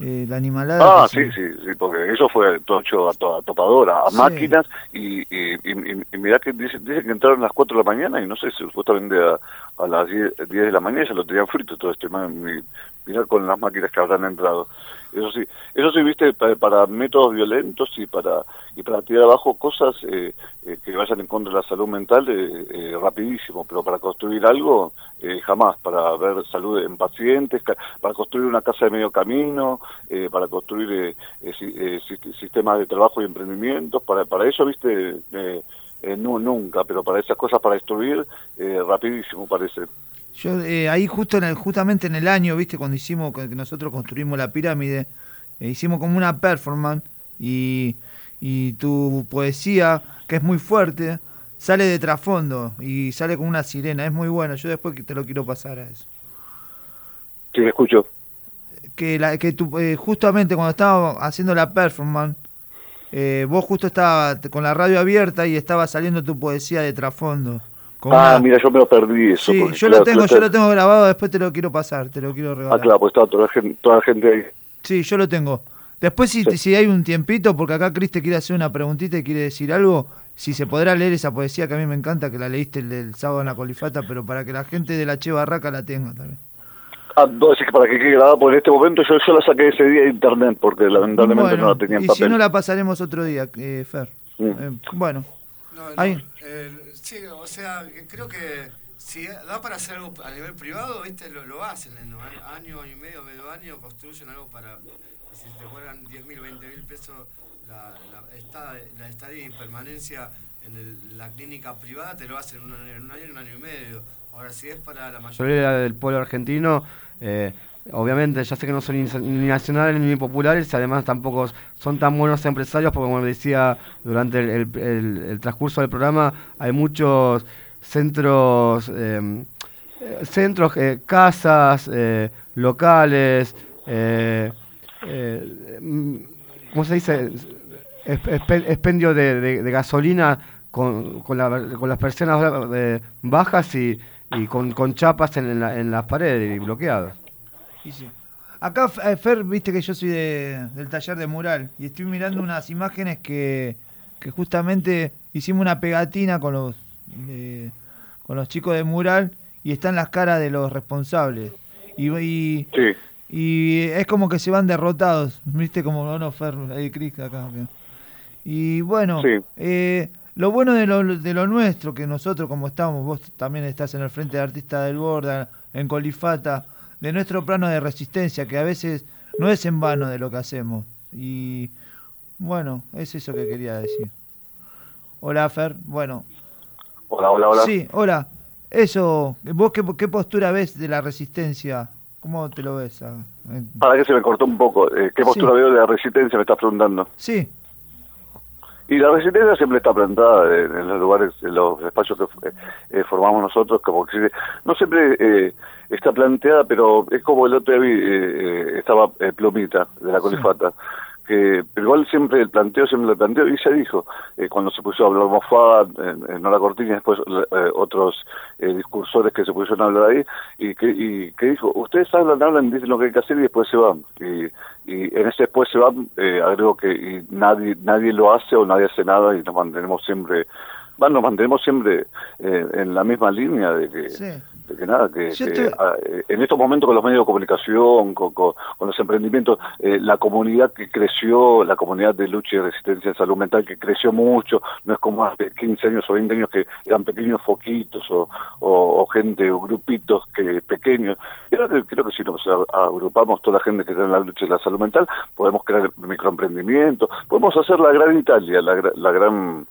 eh, la animalada... Ah, sí, sí, sí, porque eso fue todo hecho a, to- a topadora, a Sí. máquinas, y, y, y, y- mirá que dicen, dicen que entraron a las 4 de la mañana y no sé, supuestamente a, a las 10, 10 de la mañana ya lo tenían frito todo y mirá con las máquinas que habrán entrado. Eso sí, eso sí, viste, pa- para, métodos violentos y para y para tirar abajo cosas eh, eh, que vayan en contra de la salud mental, eh, eh, rapidísimo, pero para construir algo, eh, jamás, para ver salud en pacientes, para construir una casa de medio camino, para construir si- si- sistemas de trabajo y emprendimientos, para, para eso, viste, no, nunca, pero para esas cosas, para destruir, rapidísimo parece. Yo eh, ahí justo en el, justamente en el año, viste, cuando hicimos, que nosotros construimos la pirámide, eh, hicimos como una performance y, y tu poesía, que es muy fuerte, sale de trasfondo y sale con una sirena, es muy bueno, yo después que te lo quiero pasar a eso. Sí, me escucho. Que, la, que tu, eh, justamente cuando estaba haciendo la performance, eh, vos justo estabas con la radio abierta y estaba saliendo tu poesía de trasfondo. Con Ah, una- mira, yo me lo perdí eso. Sí, porque, yo claro, lo tengo, claro, yo lo tengo grabado, después te lo quiero pasar, te lo quiero regalar. Ah, claro, pues estaba toda la gente, toda la gente ahí. Sí, yo lo tengo. Después, si, si hay un tiempito, porque acá Cris te quiere hacer una preguntita y quiere decir algo, si se podrá leer esa poesía que a mí me encanta, que la leíste el, del sábado en la colifata, pero para que la gente de la Che Barraca la tenga también. Ah, no, decís que para que quede grabada, porque en este momento yo, yo la saqué ese día de internet, porque lamentablemente Bueno, no la tenía en y papel. si no la pasaremos otro día, eh, Fer. Mm. Eh, bueno, No, no, ahí. eh, sí, o sea, creo que si da para hacer algo a nivel privado, ¿viste? Lo, lo hacen en un año, año y medio, medio año, construyen algo para. Si te cobran 10 mil, 20 mil pesos la, la, estada, la estadía y permanencia en el- la clínica privada, te lo hacen en un, en un año, en un año y medio. Ahora, si es para la mayoría del pueblo argentino, eh, obviamente ya sé que no son ni, nacionales ni populares, y además tampoco son tan buenos empresarios, porque como decía durante el, transcurso del programa, hay muchos centros, eh, centros, eh, casas, eh, locales, eh, eh, ¿cómo se dice? Expendio de, gasolina con, con, la- con las persianas eh, bajas y, y con, con chapas en, la- en las paredes y bloqueadas. Y sí. Acá, eh, Fer, viste que yo soy de- del taller de mural y estoy mirando unas imágenes que, que justamente hicimos una pegatina con los, eh, con los chicos de mural y están las caras de los responsables. Y, y, y es como que se van derrotados, viste como, no, no, Fer, ahí Cris acá. acá. Y bueno, eh, lo bueno de lo, de lo nuestro, que nosotros como estamos, vos también estás en el Frente de Artistas del Borda, en Colifata, de nuestro plano de resistencia, que a veces no es en vano de lo que hacemos. Y bueno, es eso que quería decir. Hola, Fer. Bueno. Hola, hola, hola. Sí, hola. Eso, ¿vos qué, qué postura ves de la resistencia? ¿Cómo te lo ves? ah, Para que se me cortó un poco. eh, ¿Qué postura Sí. veo de la resistencia? Me estás preguntando. Sí, Y la resistencia siempre está plantada en, los lugares, en los espacios que eh, eh, formamos nosotros, como que no siempre eh, está planteada, pero es como el otro día vi, eh, eh, estaba eh, Plomita, de la Colifata, que pero igual siempre el planteo, siempre lo planteo, y se dijo, eh, cuando se puso a hablar Moffat, en, en Nora Cortina, después eh, otros eh, discursores que se pusieron a hablar ahí, y que, y que dijo, ustedes hablan, hablan, dicen lo que hay que hacer y después se van. Y, y en ese después se van, eh, agrego que y nadie nadie lo hace o nadie hace nada y nos mantenemos siempre, bueno, nos mantenemos siempre eh, en la misma línea de que, de que nada, que, Yo ah, eh, en estos momentos con los medios de comunicación, con, con- con los emprendimientos, eh, la comunidad que creció, la comunidad de lucha y resistencia en salud mental que creció mucho, no es como hace 15 años o 20 años que eran pequeños foquitos o, o, o gente o grupitos que pequeños. Creo que, creo que si nos agrupamos toda la gente que está en la lucha de la salud mental, podemos crear microemprendimientos, podemos hacer la gran Italia, la, la gran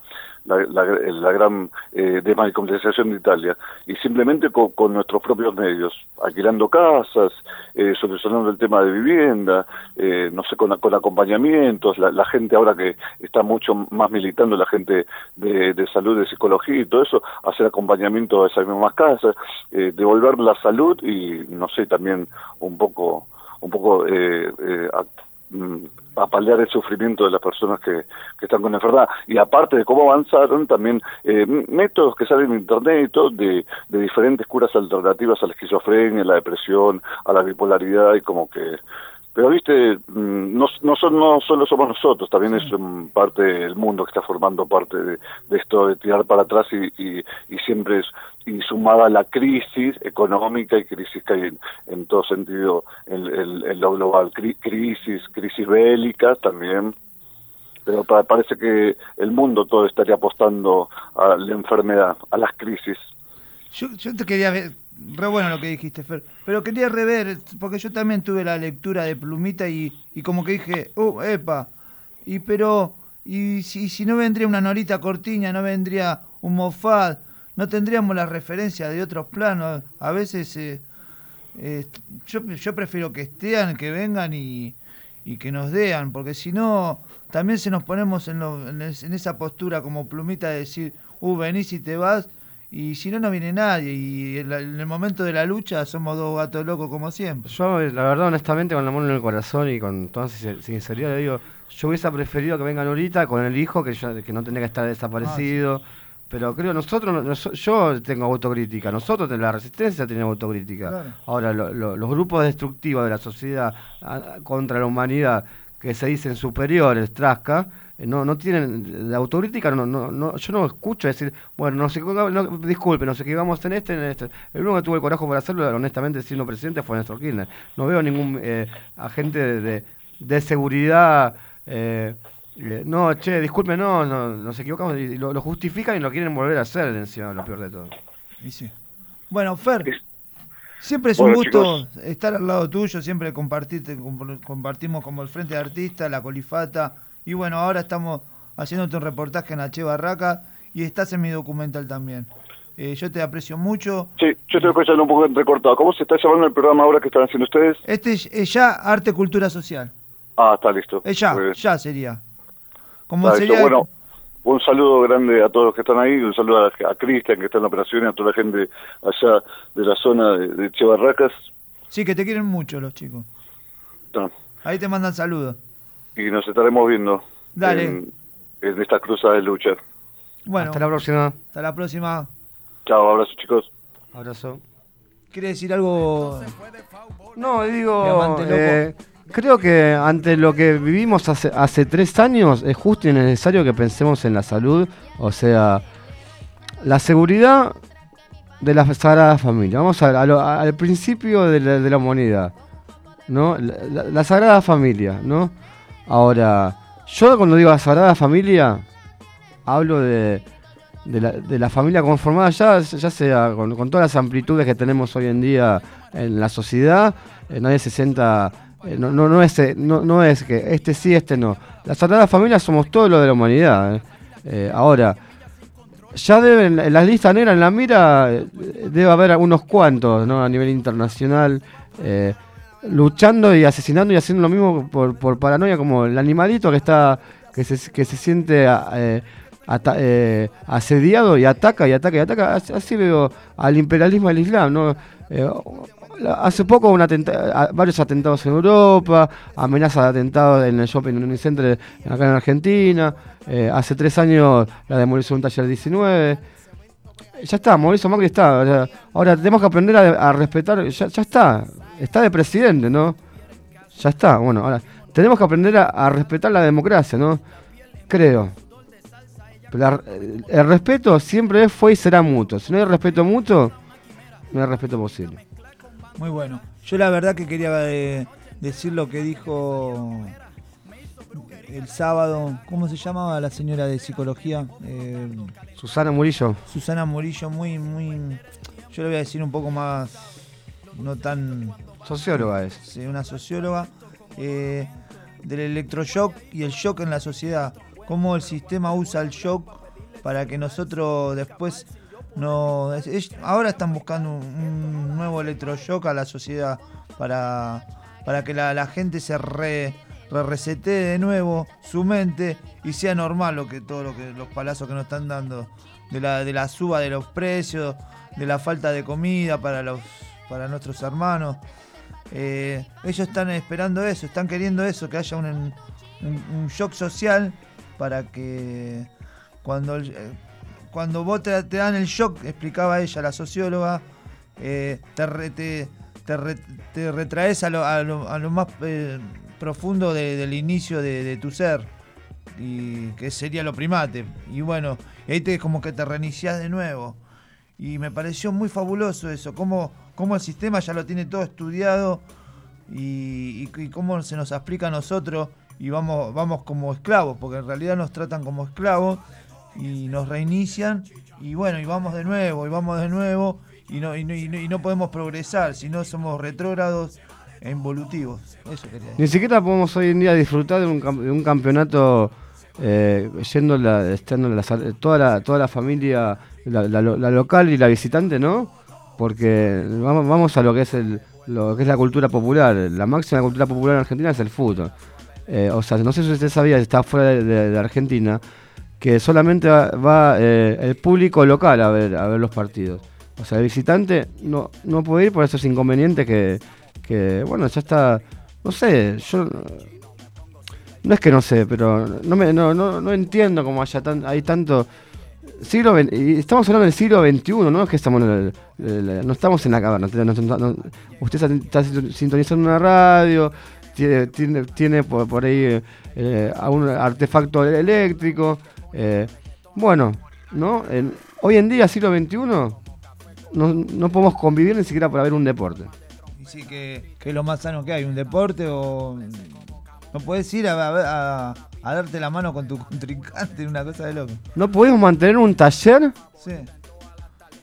la, la, la gran eh, de Italia y simplemente con, con nuestros propios medios, alquilando casas, eh, solucionando el tema de vivienda, eh, no sé, con, con acompañamientos, la, la gente ahora que está mucho más militando, la gente de, de salud, de psicología y todo eso, hacer acompañamiento a esas mismas casas, eh, devolver la salud y, no sé, también un poco, un poco eh, eh, mm, a paliar el sufrimiento de las personas que, que están con enfermedad. Y aparte de cómo avanzaron, también eh, métodos que salen en internet y todo de, de diferentes curas alternativas a la esquizofrenia, a la depresión, a la bipolaridad y como que... Pero viste, mm, no, no, son, no solo somos nosotros, también es parte del mundo que está formando parte de, de esto de tirar para atrás y, y, y siempre es y sumada a la crisis económica y crisis que hay en, en todo sentido en, en- en lo global, Cri- crisis, crisis bélicas también, pero pa- parece que el mundo todo estaría apostando a la enfermedad, a las crisis. Yo, yo te quería ver, re bueno lo que dijiste, Fer, pero quería rever, porque yo también tuve la lectura de Plumita y, y como que dije, uh, epa, y pero, y si, si no vendría una Norita Cortiña, no vendría un Moffat, no tendríamos la referencia de otros planos, a veces eh, eh, yo, yo prefiero que estén, que vengan y, y que nos dean, porque si no, también se nos ponemos en, lo- en es- en esa postura como plumita de decir, uh, venís y te vas, y si no, no viene nadie, y en, la- en el momento de la lucha somos dos gatos locos como siempre. Yo, eh, la verdad, honestamente, con la mano en el corazón y con toda sin- sinceridad, le digo, yo hubiese preferido que vengan ahorita con el hijo, que, ya- que no tendría que estar desaparecido. Pero creo, nosotros, no- nos- yo tengo autocrítica, nosotros de la resistencia tenemos autocrítica. Claro. Ahora, lo- lo- los grupos destructivos de la sociedad ah, contra la humanidad, que se dicen superiores, trasca, no, no tienen, de autocrítica, no, no, no, yo no escucho decir, bueno, no sé, no, disculpe, nos equivocamos en este, en este. El único que tuvo el coraje para hacerlo, honestamente, siendo presidente, fue Néstor Kirchner. No veo ningún eh, agente de, de- de seguridad. eh, eh, no, che, disculpe, no, no, nos equivocamos y lo, lo justifican y lo quieren volver a hacer encima, lo peor de todo. Y sí. Bueno, Fer, siempre es Bueno, un gusto estar al lado tuyo, siempre compartirte, comp- compartimos como el Frente de Artistas, la Colifata, y bueno, ahora estamos haciéndote un reportaje en H. Barraca y estás en mi documental también. Eh, yo te aprecio mucho. Sí, yo estoy escuchando un poco entrecortado. ¿Cómo se está llamando el programa ahora que están haciendo ustedes? Este es, es ya Arte Cultura Social. Ah, está listo. Es ya, ya sería. Como Está listo. sería Bueno, un saludo grande a todos los que están ahí, un saludo a, a Cristian que está en la operación y a toda la gente allá de la zona de, de Che Barracas. Sí, que te quieren mucho los chicos. No, Ahí te mandan saludos. Y nos estaremos viendo Dale. En, en esta cruzada de lucha. Bueno, Hasta la próxima. hasta la próxima. Chao, abrazo chicos. Abrazo. ¿Quiere decir algo? No, digo, eh, creo que ante lo que vivimos hace, hace tres años es justo y necesario que pensemos en la salud, o sea, la seguridad de la Sagrada Familia. Vamos a, a lo- al principio de la, de la humanidad, ¿no? La, la- la Sagrada Familia, ¿no? Ahora, yo cuando digo la Sagrada Familia, hablo de, de, la, familia conformada ya, ya sea con, todas las amplitudes que tenemos hoy en día en la sociedad, eh, nadie se sienta, eh, no, no, no, es, eh, no, no es que este sí, este no. La Sagrada Familia somos todo lo de la humanidad. eh. Ahora, ya deben, en la lista negra, en la mira, debe haber unos cuantos ¿no? a nivel internacional. Eh, luchando y asesinando y haciendo lo mismo por, por paranoia como el animalito que está que se, que se siente eh, ata- eh, asediado y ataca y ataca y ataca así, veo al imperialismo del Islam ¿no? Eh, hace poco un atenta- varios atentados en Europa amenazas de atentados en el shopping Unicenter acá en Argentina eh, hace tres años la demolición de un taller 19 ya está, Mauricio Macri está. ahora tenemos que aprender a, a respetar. Ya, ya está, está de presidente, ¿no? Ya está, bueno, ahora tenemos que aprender a, a respetar la democracia, ¿no? Creo. Pero la- el, el respeto siempre fue y será mutuo. Si no hay respeto mutuo, no hay respeto posible. Muy bueno. Yo la verdad que quería eh, decir lo que dijo el sábado. ¿Cómo se llamaba la señora de psicología? Eh, Susana Murillo. Susana Murillo, muy, muy. Yo le voy a decir un poco más. No tan. Socióloga es. Sí, una socióloga. eh, del electroshock y el shock en la sociedad. Cómo el sistema usa el shock para que nosotros después no. ahora están buscando un, nuevo electroshock a la sociedad para, para que la, la gente se re, re- resetee de nuevo su mente y sea normal lo que todo lo los palazos que nos están dando de la, de la suba de los precios, de la falta de comida para los para nuestros hermanos. Eh, ellos están esperando eso, están queriendo eso, que haya un, shock social para que cuando, eh, cuando vos te, dan el shock, explicaba ella, la socióloga, eh, te, te, te re- te retraes a lo, a lo- a lo más profundo de- del inicio de, de tu ser, y que sería lo primate. Y bueno, ahí te como que te reiniciás de nuevo. Y me pareció muy fabuloso eso, cómo, cómo el sistema ya lo tiene todo estudiado y, y- y cómo se nos explica a nosotros y vamos, vamos como esclavos, porque en realidad nos tratan como esclavos y nos reinician y bueno, y vamos de nuevo, y vamos de nuevo y no, y no, y no- y no podemos progresar, si no somos retrógrados e involutivos. Eso quería decir. Ni siquiera podemos hoy en día disfrutar de un, de un campeonato eh, yendo la, estando toda la toda la familia, la, la la local y la visitante, ¿no? Porque vamos, vamos a lo que es el lo que es la cultura popular. La máxima cultura popular en Argentina es el fútbol. Eh, o sea, no sé si usted sabía, está fuera de, Argentina, que solamente va, va, eh, el público local a ver a ver los partidos. O sea, el visitante no, no puede ir por esos inconvenientes que, que, bueno, ya está, no sé, yo no es que no sé, pero no me, no, no, no entiendo cómo haya tan, hay tanto siglo estamos hablando del siglo XXI, no es que estamos el- el- no estamos en la caverna. usted está, sintonizando una radio, tiene, tiene, por, ahí eh, algún artefacto eléctrico. eh, bueno, ¿no? Hoy en día, siglo XXI, no, no podemos convivir ni siquiera para ver un deporte. Y sí, es lo más sano que hay, un deporte o... No puedes ir a, a- a- a darte la mano con tu contrincante, una cosa de loco. No podemos mantener un taller Sí,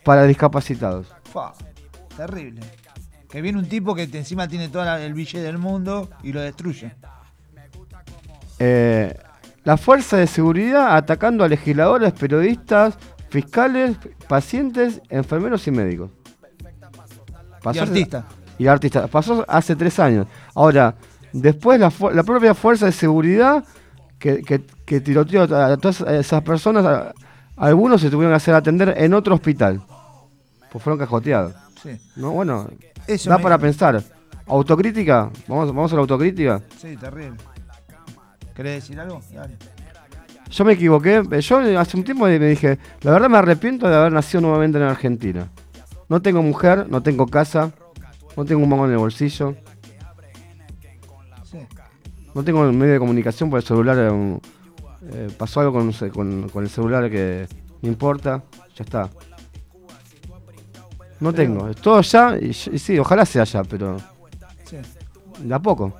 para discapacitados. fa, terrible. Que viene un tipo que encima tiene todo el billete del mundo y lo destruye. Eh, la fuerza de seguridad atacando a legisladores, periodistas, fiscales, pacientes, enfermeros y médicos. Y artistas. Y artistas. Pasó hace tres años. Ahora, después la propia fuerza de seguridad que, que, que tiroteó a todas esas personas, a- algunos se tuvieron que hacer atender en otro hospital. Pues fueron cajoteados. Sí. No, bueno, Eso da me- para pensar. Autocrítica, vamos, vamos a la autocrítica. Sí, terrible. ¿Querés decir algo? Dale. Yo me equivoqué. Yo hace un tiempo me dije, la verdad me arrepiento de haber nacido nuevamente en Argentina. No tengo mujer, no tengo casa, no tengo un mango en el bolsillo. No tengo medio de comunicación por el celular. eh, eh, pasó algo con, el celular que no importa, ya está. No tengo, es todo ya, y, y sí, ojalá sea ya, pero Sí. de a poco.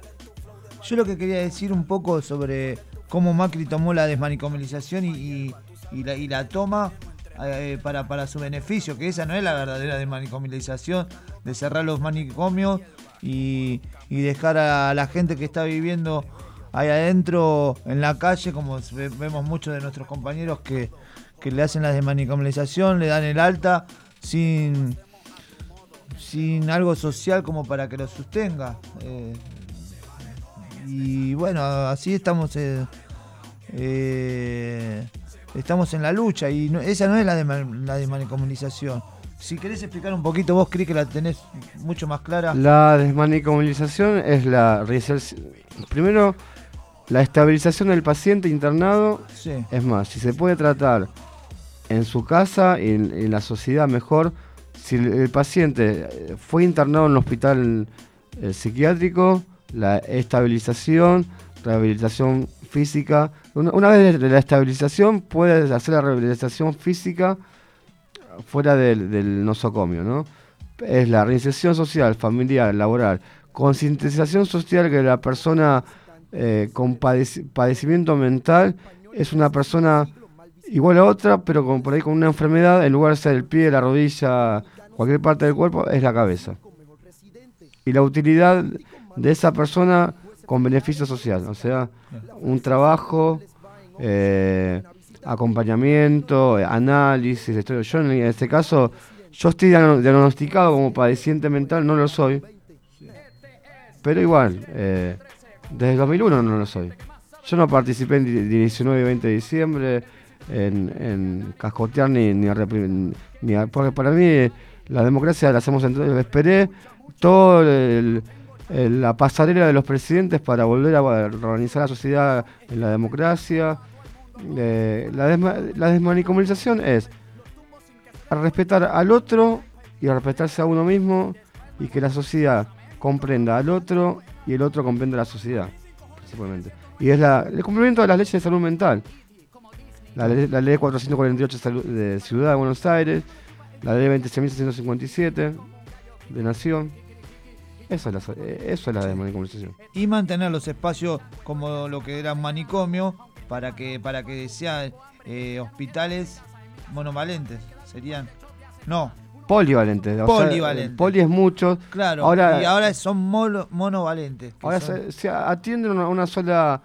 Yo lo que quería decir un poco sobre cómo Macri tomó la desmanicomilización y, y- y la, toma eh, para, para su beneficio, que esa no es la verdadera desmanicomilización, de cerrar los manicomios y, dejar a la gente que está viviendo ahí adentro en la calle, como ve- vemos muchos de nuestros compañeros que, que le hacen la desmanicomilización, le dan el alta sin, sin algo social como para que lo sostenga. Eh, y bueno, así estamos eh, eh, estamos en la lucha y esa no es la, de la desmanicomilización. Si querés explicar un poquito, vos crees que la tenés mucho más clara. La desmanicomilización es la primero la estabilización del paciente internado. Sí. Es más, si se puede tratar en su casa y en, en la sociedad mejor, si el, el paciente eh, fue internado en un hospital eh, psiquiátrico, la estabilización, rehabilitación física. Una, una vez de la estabilización, puede hacer la rehabilitación física fuera del, del nosocomio, ¿no? Es la reinserción social, familiar, laboral, concientización social que la persona eh, con padec- padecimiento mental es una persona igual a otra, pero con, por ahí con una enfermedad, en lugar de ser el pie, la rodilla, cualquier parte del cuerpo, es la cabeza. Y la utilidad de esa persona con beneficio social, o sea, un trabajo, eh, acompañamiento, eh, análisis, estoy- yo en este caso, yo estoy diagno- diagnosticado como padeciente mental, no lo soy, pero igual, eh, desde el 2001 no lo soy. Yo no participé en di- 19 y 20 de diciembre, en, en cascotear ni, ni, a ni a- porque para mí la democracia la hacemos entre esperé todo eh, la pasarela de los presidentes para volver a organizar la sociedad en la democracia. Eh, la, desma- la desmanicomalización es respetar al otro y a respetarse a uno mismo y que la sociedad comprenda al otro y el otro comprenda la sociedad, principalmente. Y es la, el cumplimiento de las leyes de salud mental. La la ley 448 de Ciudad de Buenos Aires, la ley 26.657 de Nación. Eso es la, so- eso es la desmanicomalización. Y mantener los espacios como lo que era un manicomio para que para que sean eh, hospitales monovalentes. Serían. No. Polivalente. o sea, Polivalente. el poli es mucho. Claro. Ahora, y ahora son mono- monovalentes. ahora son- se, se atiende una, una sola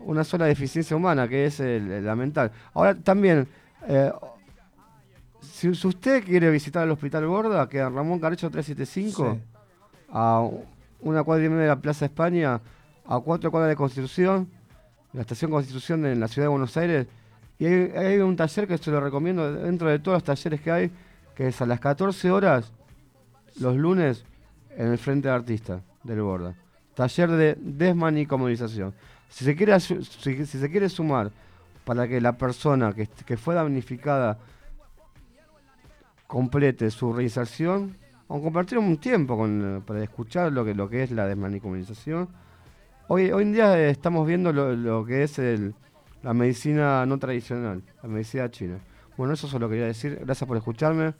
una sola deficiencia humana, que es el- la mental. Ahora también, eh, si, si usted quiere visitar el Hospital Gorda, que Ramón Carecho 375, Sí. a una cuadra y media de la Plaza España, a cuatro cuadras de Constitución, la estación Constitución en la ciudad de Buenos Aires, y hay, hay un taller que se lo recomiendo dentro de todos los talleres que hay, que es a las 14 horas, los lunes, en el Frente de Artistas del Borda. Taller de desmanicomalización. Si se quiere, si, si se quiere sumar para que la persona que, que fue damnificada complete su reinserción, o compartir un tiempo con, para escuchar lo que, lo que es la desmanicomalización. Hoy, hoy en día eh, estamos viendo lo, lo que es el, la medicina no tradicional, la medicina china. Bueno, eso solo quería decir. Gracias por escucharme.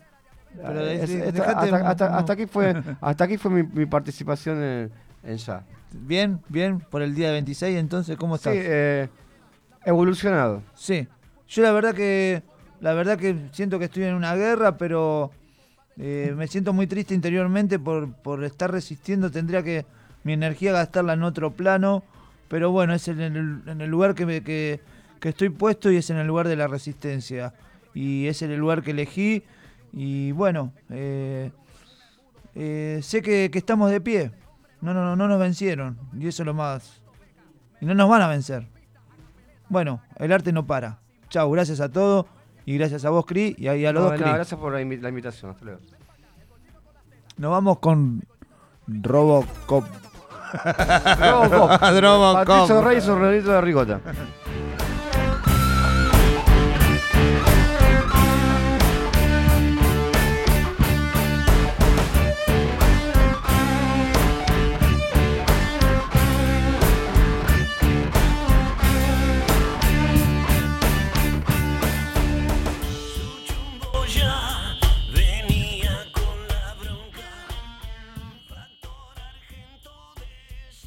Pero Eh, es- hasta, un- hasta- no. hasta aquí fue, *laughs* hasta aquí fue mi, mi participación en, en ya. Bien, bien, por el día de 26, entonces, ¿cómo Sí, estás? eh, evolucionado. Sí. Yo la verdad que la verdad que siento que estoy en una guerra, pero eh, me siento muy triste interiormente por, por estar resistiendo. Tendría que mi energía gastarla en otro plano, pero bueno, es en el, en el lugar que, me- que, que estoy puesto y es en el lugar de la resistencia. Y es en el lugar que elegí. Y bueno, eh, eh, sé que, que estamos de pie. No, no, no, no nos vencieron. Y eso es lo más. Y no nos van a vencer. Bueno, el arte no para. Chau, gracias a todos. Y gracias a vos, Cri, y a, y a los No, dos, Cri. gracias por la invitación. Hasta luego. Nos vamos con Robocop. Robocop. Robocop. Patricio Rey y su relito de ricota.